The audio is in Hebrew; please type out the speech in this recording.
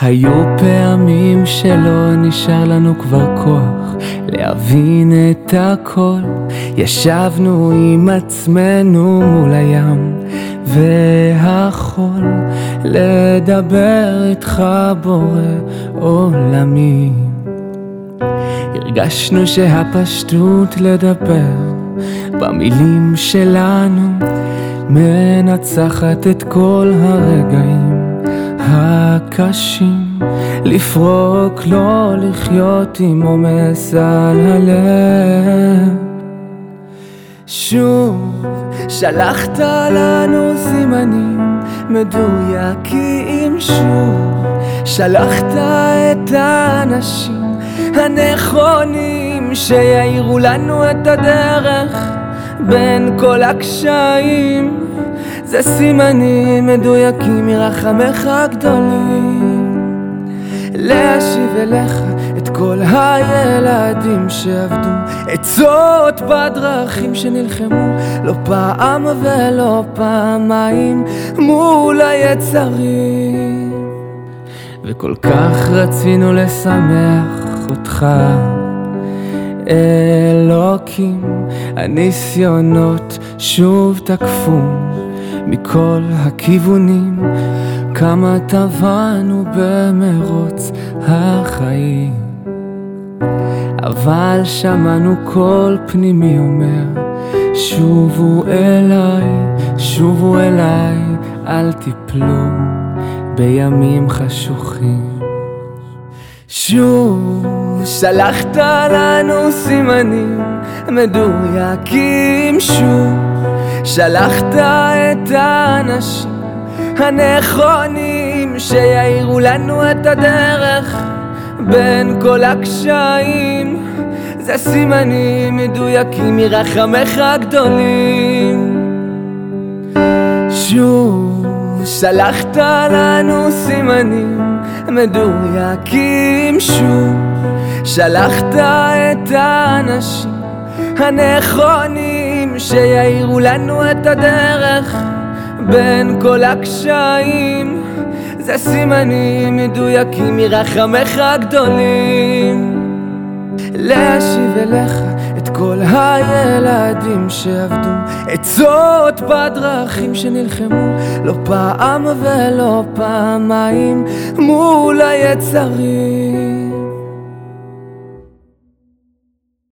היו פעמים שלא נשאר לנו כבר כוח להבין את הכל. ישבנו עם עצמנו מול הים והחול לדבר איתך בורא עולמי. הרגשנו שהפשטות לדבר במילים שלנו מנצחת את כל הרגעים הקשים לפרוק, לא לחיות עם עומס על הלב. שוב שלחת לנו סימנים מדויקים שוב שלחת את האנשים הנכונים שיאירו לנו את הדרך בין כל הקשיים זה סימנים מדויקים מרחמך הגדולים. להשיב אליך את כל הילדים שעבדו. עצות בדרכים שנלחמו לא פעם ולא פעמיים מול היצרים. וכל כך רצינו לשמח אותך. אלוקים, הניסיונות שוב תקפו מכל הכיוונים, כמה טבענו במרוץ החיים. אבל שמענו קול פנימי אומר, שובו אליי, שובו אליי, אל תיפלו בימים חשוכים. שוב שלחת לנו סימנים מדויקים שוב שלחת את האנשים הנכונים שיאירו לנו את הדרך בין כל הקשיים. זה סימנים מדויקים מרחמך הגדולים. שוב שלחת לנו סימנים מדויקים. שוב שלחת את האנשים הנכונים שיאירו לנו את הדרך בין כל הקשיים. זה סימנים מדויקים מרחמך הגדולים. להשיב אליך את כל הילדים שעבדו עצות בדרכים שנלחמו לא פעם ולא פעמיים מול היצרים